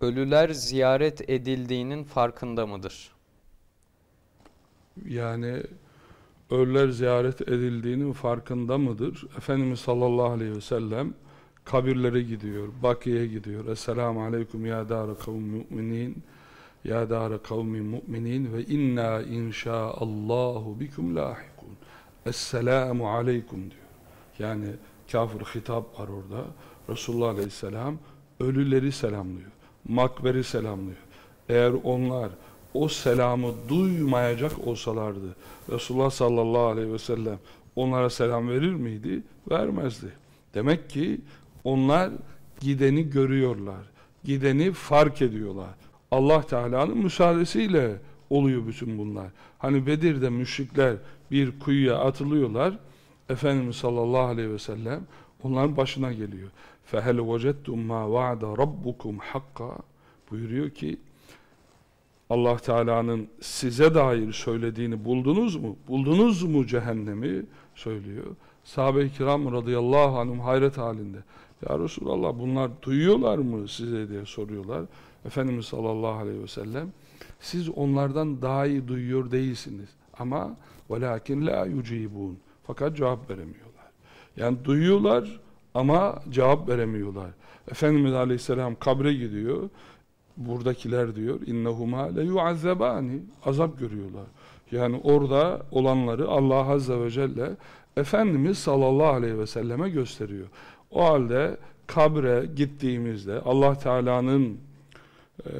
ölüler ziyaret edildiğinin farkında mıdır? Yani ölüler ziyaret edildiğinin farkında mıdır? Efendimiz sallallahu aleyhi ve sellem kabirlere gidiyor, Bakı'ya gidiyor. Esselamu aleyküm ya dâre kavmi mu'minin, ya dâre kavmi mu'minin ve inna inşaallahu bikum lahikun. Esselamu aleyküm diyor. Yani kafir hitap var orada. Resulullah aleyhisselam ölüleri selamlıyor. Makberi selamlıyor. Eğer onlar o selamı duymayacak olsalardı Resulullah sallallahu aleyhi ve sellem onlara selam verir miydi? Vermezdi. Demek ki onlar gideni görüyorlar. Gideni fark ediyorlar. Allah Teala'nın müsaadesiyle oluyor bütün bunlar. Hani Bedir'de müşrikler bir kuyuya atılıyorlar. Efendimiz sallallahu aleyhi ve sellem onların başına geliyor. فَهَلْ وَجَدْتُمْ مَا وَعْدَ رَبُّكُمْ حَقًّا buyuruyor ki Allah Teala'nın size dair söylediğini buldunuz mu? Buldunuz mu cehennemi? söylüyor. Sahabe-i kiram radıyallahu anhum hayret halinde. Ya Resulallah bunlar duyuyorlar mı size diye soruyorlar. Efendimiz sallallahu aleyhi ve sellem siz onlardan daha iyi duyuyor değilsiniz. Ama velakin la yucibun. Fakat cevap veremiyorlar. Yani duyuyorlar ama cevap veremiyorlar. Efendimiz Aleyhisselam kabre gidiyor. Buradakiler diyor innehuma le yuazzebani azap görüyorlar. Yani orada olanları Allah Azze ve Celle Efendimiz sallallahu aleyhi ve selleme gösteriyor. O halde kabre gittiğimizde Allah Teala'nın e,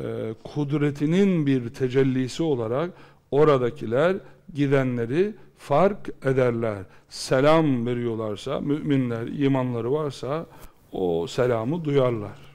kudretinin bir tecellisi olarak oradakiler gidenleri fark ederler. Selam veriyorlarsa, müminler, imanları varsa o selamı duyarlar.